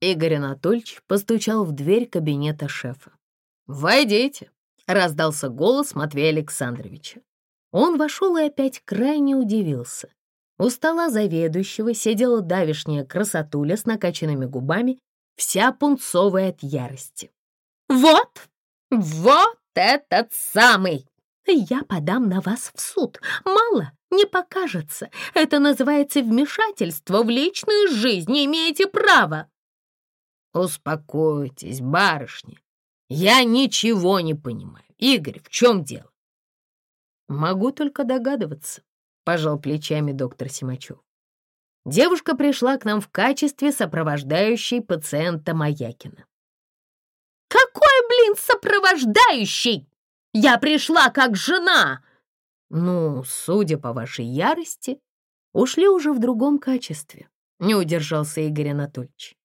Игорь Анатольевич постучал в дверь кабинета шефа. «Войдите!» — раздался голос Матвея Александровича. Он вошел и опять крайне удивился. У стола заведующего сидела давишняя красотуля с накачанными губами, вся пунцовая от ярости. «Вот, вот этот самый! Я подам на вас в суд. Мало, не покажется. Это называется вмешательство в личную жизнь. Имеете права!» «Успокойтесь, барышня. Я ничего не понимаю. Игорь, в чем дело?» «Могу только догадываться», — пожал плечами доктор Симачев. Девушка пришла к нам в качестве сопровождающей пациента Маякина. «Какой, блин, сопровождающий? Я пришла как жена!» «Ну, судя по вашей ярости, ушли уже в другом качестве», — не удержался Игорь Анатольевич.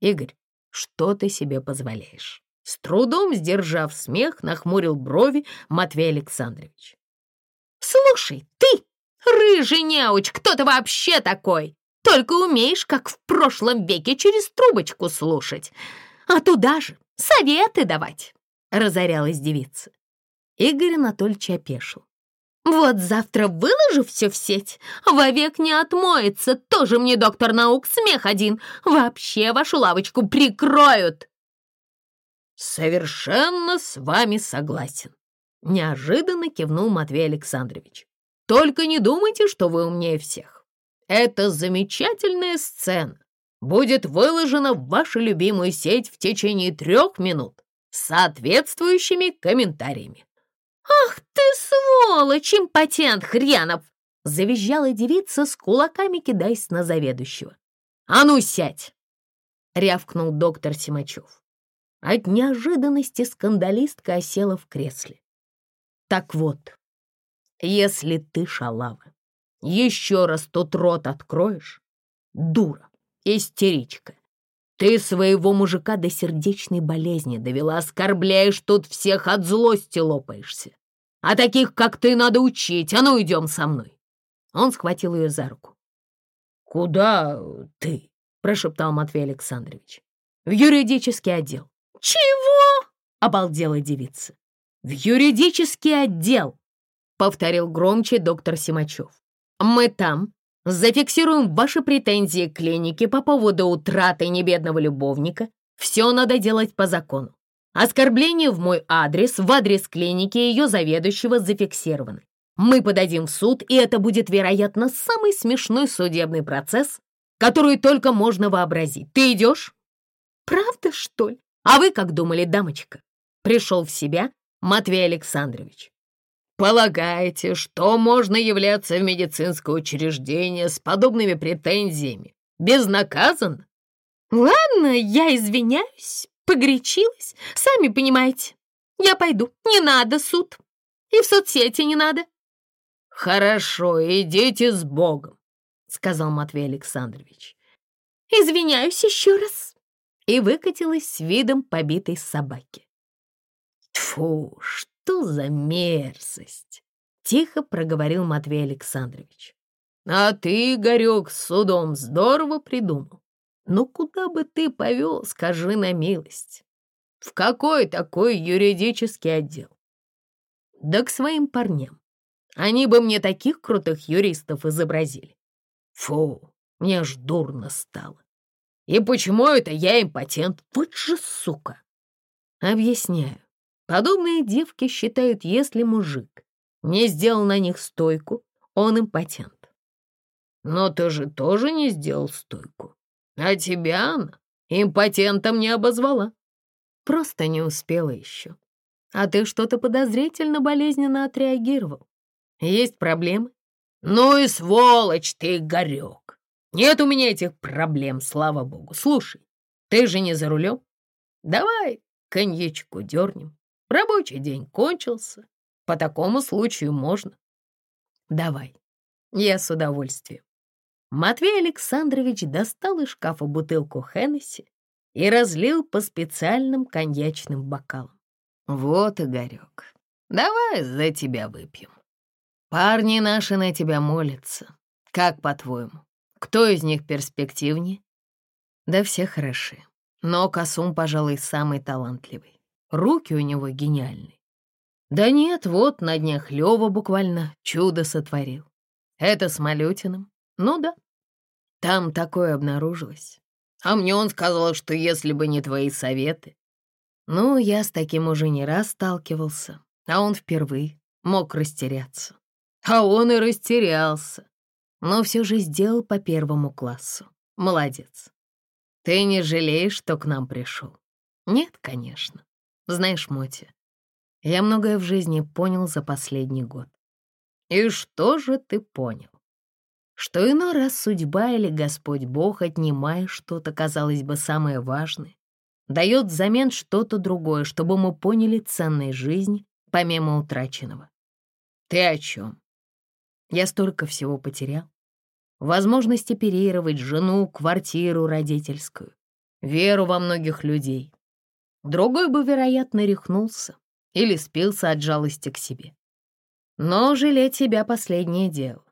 «Игорь, что ты себе позволяешь?» С трудом сдержав смех, нахмурил брови Матвей Александрович. «Слушай, ты, рыжий неуч, кто ты вообще такой? Только умеешь, как в прошлом веке, через трубочку слушать. А туда же советы давать!» — разорялась девица. Игорь Анатольевич опешил. «Вот завтра выложу все в сеть, вовек не отмоется, тоже мне доктор наук смех один, вообще вашу лавочку прикроют!» «Совершенно с вами согласен», — неожиданно кивнул Матвей Александрович. «Только не думайте, что вы умнее всех. Эта замечательная сцена будет выложена в вашу любимую сеть в течение трех минут с соответствующими комментариями. «Ах ты, сволочь, импотент хренов!» Завизжала девица с кулаками, кидаясь на заведующего. «А ну, сядь!» — рявкнул доктор Симачев. От неожиданности скандалистка осела в кресле. «Так вот, если ты, шалава, еще раз тот рот откроешь, дура, истеричка, ты своего мужика до сердечной болезни довела, оскорбляешь тут всех, от злости лопаешься. А таких, как ты, надо учить. А ну, идем со мной. Он схватил ее за руку. «Куда ты?» — прошептал Матвей Александрович. «В юридический отдел». «Чего?» — обалдела девица. «В юридический отдел», — повторил громче доктор Симачев. «Мы там зафиксируем ваши претензии к клинике по поводу утраты небедного любовника. Все надо делать по закону. Оскорбление в мой адрес, в адрес клиники и ее заведующего зафиксированы. Мы подадим в суд, и это будет, вероятно, самый смешной судебный процесс, который только можно вообразить. Ты идешь? Правда, что ли? А вы как думали, дамочка? Пришел в себя Матвей Александрович. Полагаете, что можно являться в медицинское учреждение с подобными претензиями безнаказанно? Ладно, я извиняюсь, Погорячилась, сами понимаете. Я пойду, не надо суд. И в соцсети не надо. Хорошо, идите с Богом, сказал Матвей Александрович. Извиняюсь еще раз. И выкатилась с видом побитой собаки. Тфу, что за мерзость! Тихо проговорил Матвей Александрович. А ты, Игорек, судом здорово придумал. Ну куда бы ты повел, скажи на милость? В какой такой юридический отдел? Да к своим парням. Они бы мне таких крутых юристов изобразили. Фу, мне аж дурно стало. И почему это я импотент? Вот же сука! Объясняю. Подобные девки считают, если мужик не сделал на них стойку, он импотент. Но ты же тоже не сделал стойку. А тебя она импотентом не обозвала. Просто не успела еще. А ты что-то подозрительно болезненно отреагировал. Есть проблемы? Ну и сволочь ты, Игорек. Нет у меня этих проблем, слава богу. Слушай, ты же не за рулем? Давай коньячку дернем. Рабочий день кончился. По такому случаю можно. Давай, я с удовольствием. Матвей Александрович достал из шкафа бутылку Хеннесси и разлил по специальным коньячным бокалам. «Вот, Игорек, давай за тебя выпьем. Парни наши на тебя молятся. Как, по-твоему, кто из них перспективнее?» «Да все хороши. Но Касум, пожалуй, самый талантливый. Руки у него гениальные. Да нет, вот на днях Лёва буквально чудо сотворил. Это с Малютиным? Ну да. Там такое обнаружилось. А мне он сказал, что если бы не твои советы... Ну, я с таким уже не раз сталкивался, а он впервые мог растеряться. А он и растерялся. Но все же сделал по первому классу. Молодец. Ты не жалеешь, что к нам пришел? Нет, конечно. Знаешь, Мотя, я многое в жизни понял за последний год. И что же ты понял? Что иной раз судьба или Господь Бог, отнимая что-то, казалось бы, самое важное, дает взамен что-то другое, чтобы мы поняли ценность жизни, помимо утраченного. Ты о чем? Я столько всего потерял. Возможность оперировать жену, квартиру родительскую, веру во многих людей. Другой бы, вероятно, рехнулся или спился от жалости к себе. Но жалеть себя — последнее дело.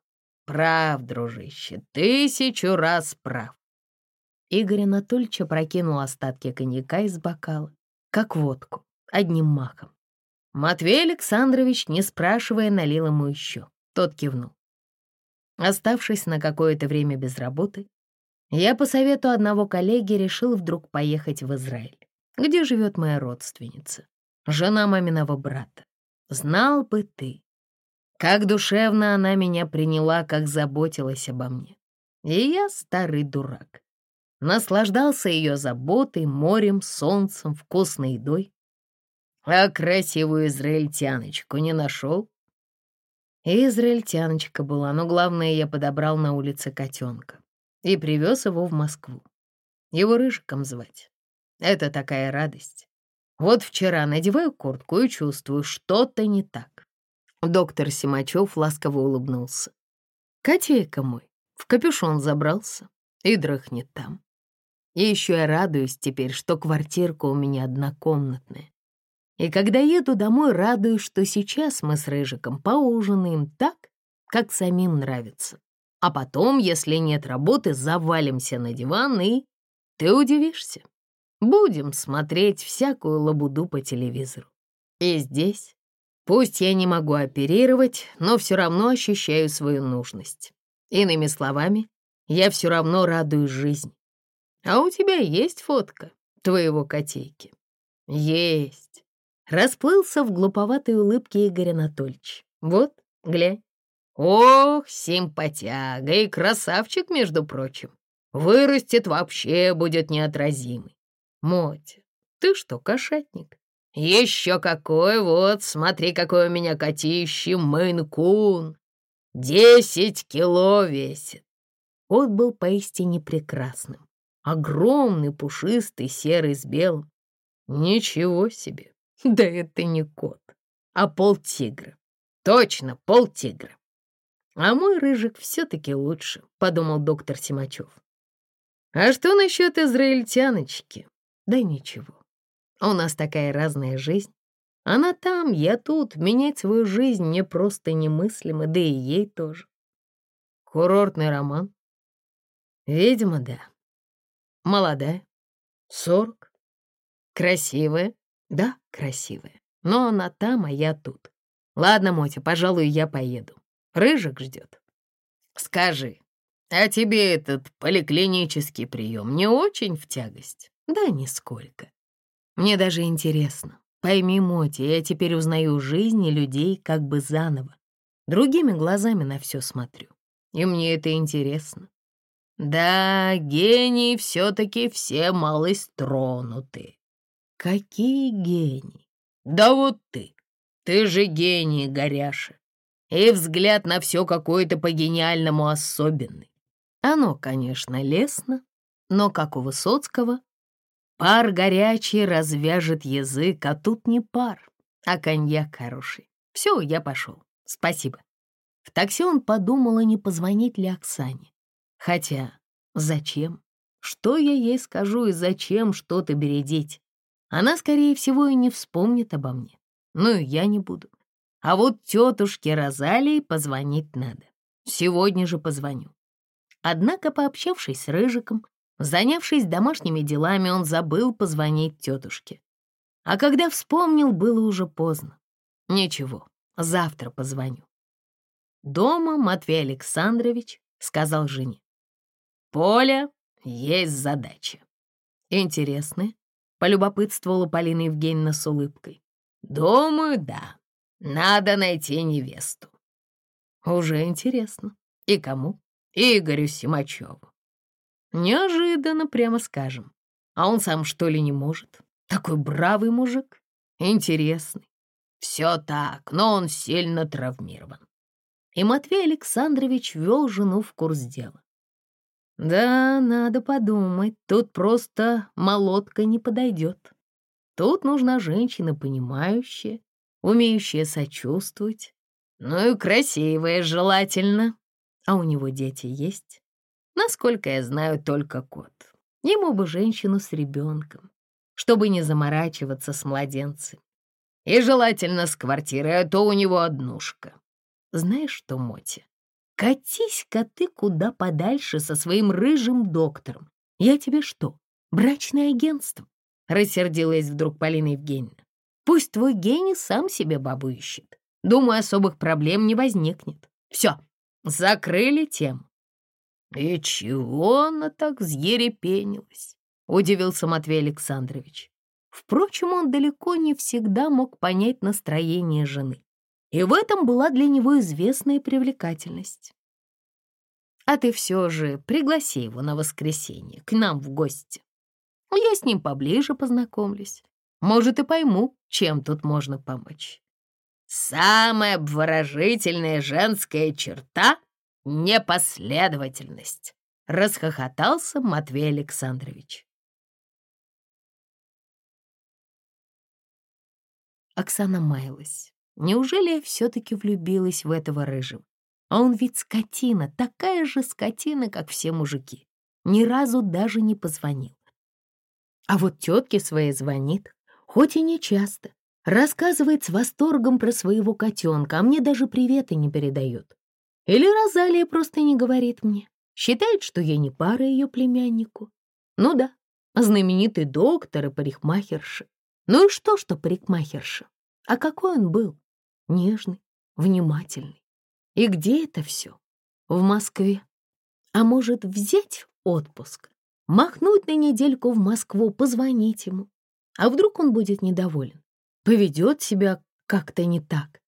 Прав, дружище, тысячу раз прав. Игорь Анатольевич опрокинул остатки коньяка из бокала, как водку, одним махом. Матвей Александрович, не спрашивая, налил ему еще. Тот кивнул. Оставшись на какое-то время без работы, я по совету одного коллеги решил вдруг поехать в Израиль, где живет моя родственница, жена маминого брата. Знал бы ты, как душевно она меня приняла, как заботилась обо мне. И я старый дурак. Наслаждался ее заботой, морем, солнцем, вкусной едой. А красивую израильтяночку не нашел? И израильтяночка была, но главное, я подобрал на улице котенка и привез его в Москву. Его Рыжиком звать. Это такая радость. Вот вчера надеваю куртку и чувствую, что-то не так. Доктор Симачев ласково улыбнулся. Котейка мой в капюшон забрался и дрыхнет там. И еще я радуюсь теперь, что квартирка у меня однокомнатная. И когда еду домой, радуюсь, что сейчас мы с Рыжиком поужинаем так, как самим нравится. А потом, если нет работы, завалимся на диван и... Ты удивишься. Будем смотреть всякую лабуду по телевизору. И здесь, пусть я не могу оперировать, но все равно ощущаю свою нужность. Иными словами, я все равно радуюсь жизни. А у тебя есть фотка твоего котейки? Есть. Расплылся в глуповатой улыбке Игорь Анатольевич. Вот, глянь. Ох, симпатяга и красавчик, между прочим. Вырастет вообще будет неотразимый. Мотя, ты что, кошатник? Еще какой, вот, смотри, какой у меня котище, мейн-кун. Десять кило весит. Кот был поистине прекрасным. Огромный, пушистый, серый с белым. Ничего себе. Да это не кот, а полтигра. Точно, полтигра. А мой рыжик все-таки лучше, подумал доктор Симачев. А что насчет израильтяночки? Да ничего. У нас такая разная жизнь. Она там, я тут. Менять свою жизнь мне просто немыслимо, да и ей тоже. Курортный роман? Видимо, да. Молодая, сорок, красивая, да, красивая. Но она там, а я тут. Ладно, Мотя, пожалуй, я поеду. Рыжик ждет. Скажи, а тебе этот поликлинический прием не очень в тягость? Да нисколько. Мне даже интересно. Пойми, Мотя, я теперь узнаю жизни людей как бы заново. Другими глазами на все смотрю. И мне это интересно. Да, гении все-таки все малость тронуты. Какие гении? Да вот ты. Ты же гений, Горяша. И взгляд на все какой-то по-гениальному особенный. Оно, конечно, лестно, но, как у Высоцкого, пар горячий развяжет язык, а тут не пар, а коньяк хороший. Все, я пошел. Спасибо. В такси он подумал, а не позвонить ли Оксане. Хотя, зачем? Что я ей скажу и зачем что-то бередить? Она, скорее всего, и не вспомнит обо мне. Ну и я не буду. А вот тетушке Розалии позвонить надо. Сегодня же позвоню. Однако, пообщавшись с Рыжиком, Занявшись домашними делами, он забыл позвонить тетушке. А когда вспомнил, было уже поздно. Ничего, завтра позвоню. Дома Матвей Александрович сказал жене. «Поля, есть задача». «Интересная?» — полюбопытствовала Полина Евгеньевна с улыбкой. «Думаю, да. Надо найти невесту». «Уже интересно. И кому?» «Игорю Симачеву». Неожиданно, прямо скажем. А он сам что ли не может? Такой бравый мужик, интересный. Все так, но он сильно травмирован. И Матвей Александрович вел жену в курс дела. Да, надо подумать, тут просто молотка не подойдет. Тут нужна женщина понимающая, умеющая сочувствовать. Ну и красивая желательно. А у него дети есть? Насколько я знаю, только кот. Ему бы женщину с ребенком, чтобы не заморачиваться с младенцем. И желательно с квартирой, а то у него однушка. Знаешь что, Мотя, катись-ка ты куда подальше со своим рыжим доктором. Я тебе что, брачное агентство? Рассердилась вдруг Полина Евгеньевна. Пусть твой гений сам себе бабу ищет. Думаю, особых проблем не возникнет. Все, закрыли тему. «И чего она так взъерепенилась?» — удивился Матвей Александрович. Впрочем, он далеко не всегда мог понять настроение жены, и в этом была для него известная привлекательность. «А ты все же пригласи его на воскресенье к нам в гости. Я с ним поближе познакомлюсь. Может, и пойму, чем тут можно помочь». «Самая обворожительная женская черта непоследовательность!» — расхохотался Матвей Александрович. Оксана маялась. Неужели я все-таки влюбилась в этого рыжего? А он ведь скотина, такая же скотина, как все мужики. Ни разу даже не позвонил. А вот тетке своей звонит, хоть и не часто. Рассказывает с восторгом про своего котенка, а мне даже приветы не передает. Или Розалия просто не говорит мне, считает, что я не пара ее племяннику. Ну да, знаменитый доктор и парикмахерша. Ну и что, что парикмахерша? А какой он был? Нежный, внимательный. И где это все? В Москве. А может, взять отпуск, махнуть на недельку в Москву, позвонить ему? А вдруг он будет недоволен? Поведет себя как-то не так?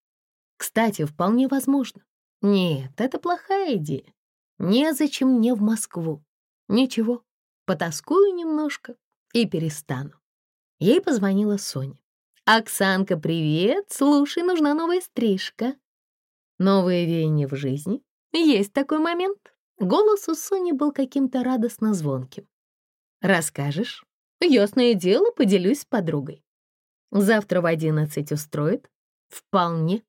Кстати, вполне возможно. Нет, это плохая идея. Незачем мне в Москву. Ничего, потаскую немножко и перестану. Ей позвонила Соня. «Оксанка, привет! Слушай, нужна новая стрижка». Новые веяния в жизни. Есть такой момент. Голос у Сони был каким-то радостно звонким. «Расскажешь?» «Ясное дело, поделюсь с подругой». «Завтра в одиннадцать устроит?» «Вполне.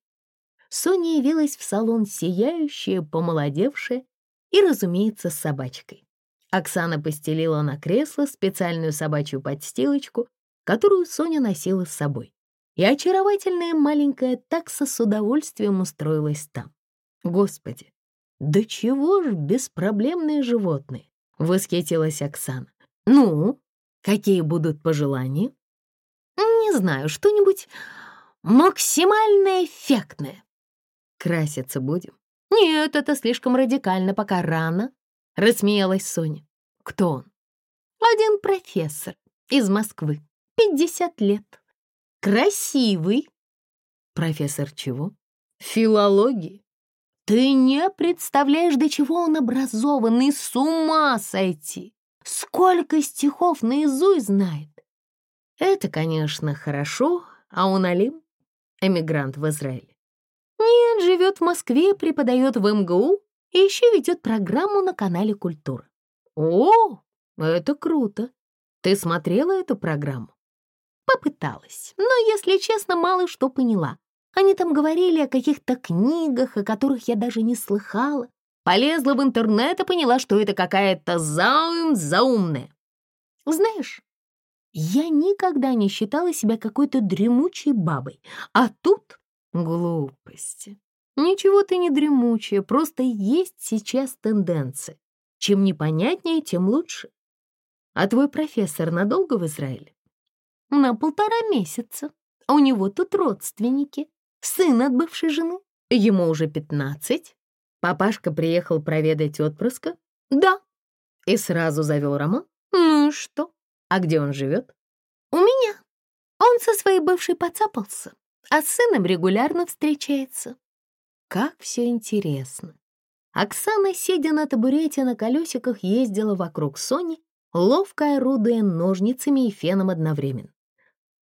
Соня явилась в салон сияющая, помолодевшая и, разумеется, с собачкой. Оксана постелила на кресло специальную собачью подстилочку, которую Соня носила с собой. И очаровательная маленькая такса с удовольствием устроилась там. Господи, да чего ж беспроблемные животные, восхитилась Оксана. Ну, какие будут пожелания? Не знаю, что-нибудь максимально эффектное. Краситься будем? Нет, это слишком радикально, пока рано, рассмеялась Соня. Кто он? Один профессор из Москвы, 50 лет. Красивый. Профессор чего? Филологии. Ты не представляешь, до чего он образованный, с ума сойти. Сколько стихов наизусть знает. Это, конечно, хорошо, а он Алим, эмигрант в Израиле. Нет, живет в Москве, преподает в МГУ и еще ведет программу на канале «Культура». О, это круто. Ты смотрела эту программу? Попыталась, но, если честно, мало что поняла. Они там говорили о каких-то книгах, о которых я даже не слыхала. Полезла в интернет и поняла, что это какая-то заум заумная. Знаешь, я никогда не считала себя какой-то дремучей бабой, а тут Глупости. Ничего ты не дремучая, просто есть сейчас тенденция. Чем непонятнее, тем лучше. а твой профессор надолго в Израиле? На полтора месяца. У него тут родственники. Сын от бывшей жены. Ему уже пятнадцать. Папашка приехал проведать отпрыска? Да. И сразу завел роман? Ну и что? А где он живет? У меня. Он со своей бывшей поцапался, а с сыном регулярно встречается. Как все интересно. Оксана, сидя на табурете на колесиках, ездила вокруг Сони, ловко орудуя ножницами и феном одновременно.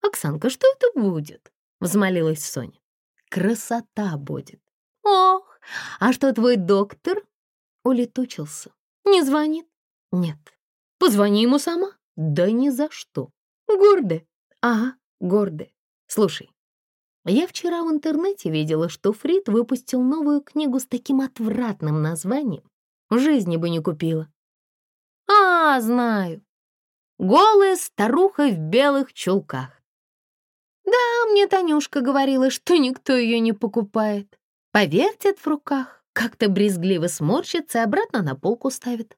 «Оксанка, что это будет?» — взмолилась Соня. «Красота будет». «Ох, а что твой доктор?» Улетучился. «Не звонит?» «Нет». «Позвони ему сама». «Да ни за что». «Гордая?» «Ага, гордая. Слушай, я вчера в интернете видела, что Фрид выпустил новую книгу с таким отвратным названием. В жизни бы не купила. А, знаю. Голая старуха в белых чулках. Да, мне Танюшка говорила, что никто ее не покупает. Повертят в руках, как-то брезгливо сморщится и обратно на полку ставит.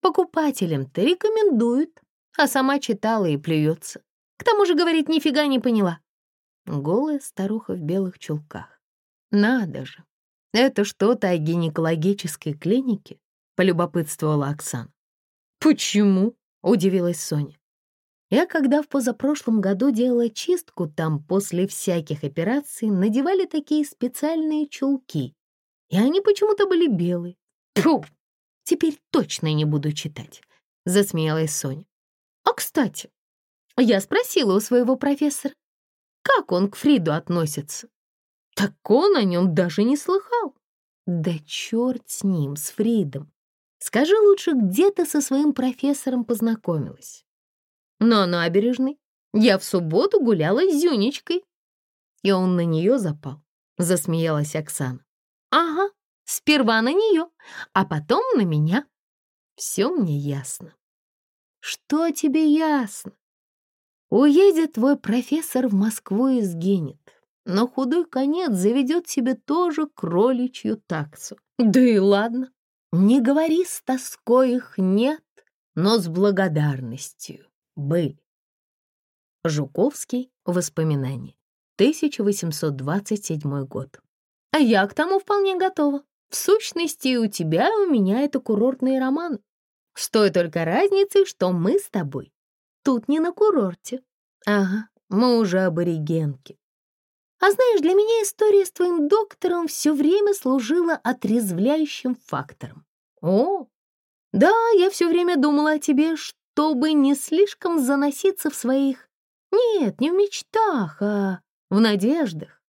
Покупателям-то рекомендуют, а сама читала и плюется. К тому же, говорит, нифига не поняла. Голая старуха в белых чулках. Надо же, это что-то о гинекологической клинике? Полюбопытствовала Оксана. Почему? Удивилась Соня. Я когда в позапрошлом году делала чистку, там после всяких операций надевали такие специальные чулки, и они почему-то были белые. Тьфу! Теперь точно не буду читать, засмеялась Соня. А, кстати, я спросила у своего профессора, как он к Фриду относится. Так он о нем даже не слыхал. Да черт с ним, с Фридом. Скажи лучше, где ты со своим профессором познакомилась? На набережной. Я в субботу гуляла с Зюнечкой. И он на нее запал, засмеялась Оксана. Ага, сперва на нее, а потом на меня. Все мне ясно. Что тебе ясно? Уедет твой профессор в Москву и сгинет. Но худой конец заведет себе тоже кроличью таксу. Да и ладно. Не говори с тоской их нет, но с благодарностью были. Жуковский. Воспоминания. 1827 год. А я к тому вполне готова. В сущности, у тебя, и у меня это курортные романы. С той только разницей, что мы с тобой Тут не на курорте. Ага, мы уже аборигенки. А знаешь, для меня история с твоим доктором все время служила отрезвляющим фактором. О, да, я все время думала о тебе, чтобы не слишком заноситься в своих... Нет, не в мечтах, а в надеждах.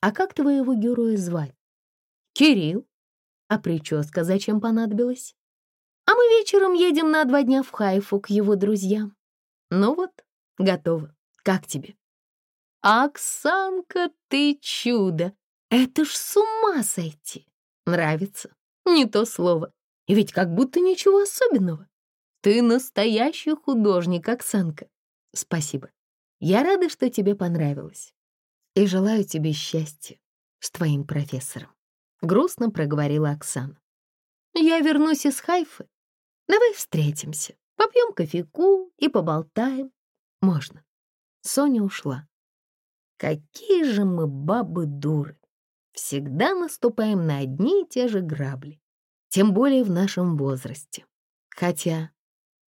А как твоего героя звать? Кирилл. А прическа зачем понадобилась? А мы вечером едем на два дня в Хайфу к его друзьям. Ну вот, готово. Как тебе? Оксанка, ты чудо! Это ж с ума сойти! Нравится? Не то слово. И ведь как будто ничего особенного. Ты настоящий художник, Оксанка. Спасибо. Я рада, что тебе понравилось. И желаю тебе счастья с твоим профессором. Грустно проговорила Оксана. Я вернусь из Хайфы. Давай встретимся. Попьем кофейку и поболтаем. Можно. Соня ушла. Какие же мы бабы-дуры. Всегда наступаем на одни и те же грабли. Тем более в нашем возрасте. Хотя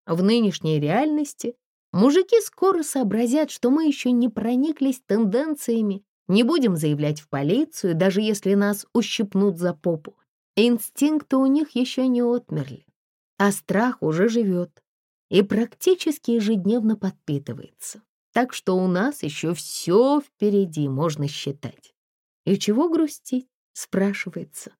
в нынешней реальности мужики скоро сообразят, что мы еще не прониклись тенденциями, не будем заявлять в полицию, даже если нас ущипнут за попу. Инстинкты у них еще не отмерли, а страх уже живет и практически ежедневно подпитывается. Так что у нас еще все впереди, можно считать. И чего грустить, спрашивается.